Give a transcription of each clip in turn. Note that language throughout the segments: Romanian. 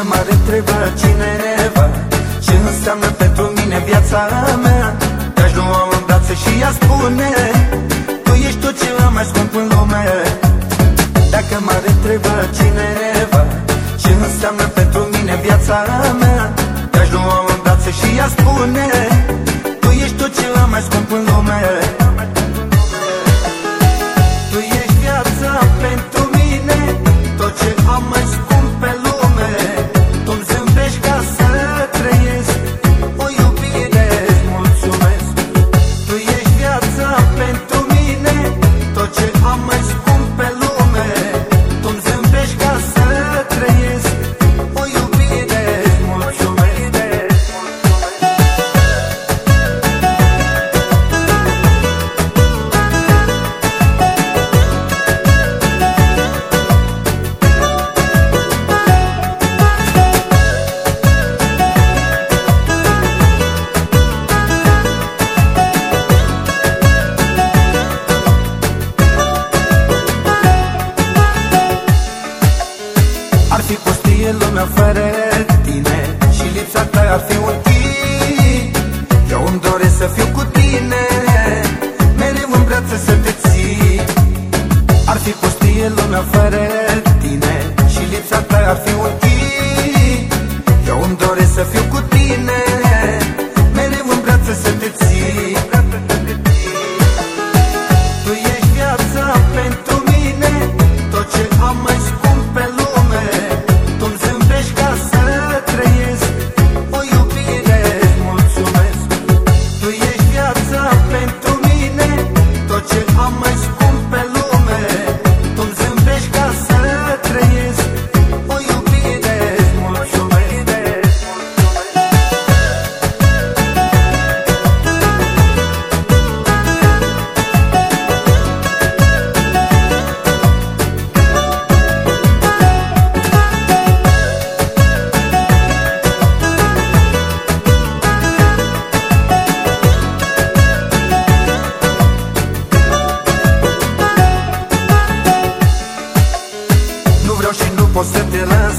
Că m-ar întreba cineva Ce înseamnă pentru mine viața mea? Te-aș lua în brațe și ea spune Tu ești tot ce am mai scump în lume. Dacă m-ar întreba cineva Ce înseamnă pentru mine viața mea? Te-aș lua în brațe și ea spune Tu ești tot ce am mai scump în lume. Fi pustie lumea fără tine. Și lipsa ta ar fi un tic Eu îmi doresc să fiu cu tine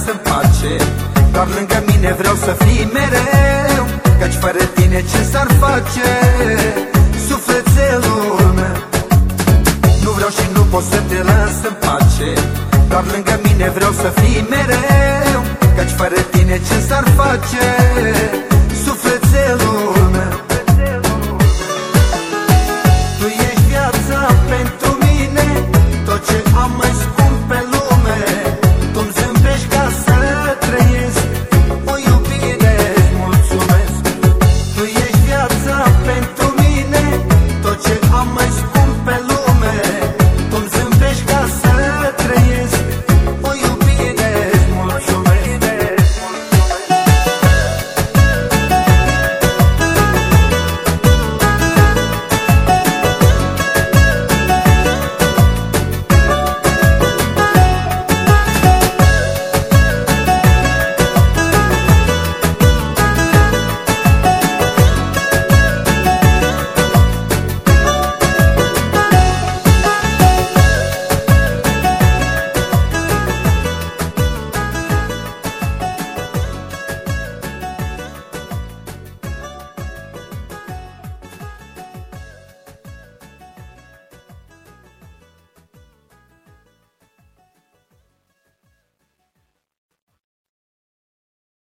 te las în pace Doar lângă mine vreau să fii mereu Căci fără tine ce s-ar face? Sufletelul meu. Nu vreau și nu pot să te las în pace. Doar lângă mine vreau să fii mereu Căci fără tine ce s-ar face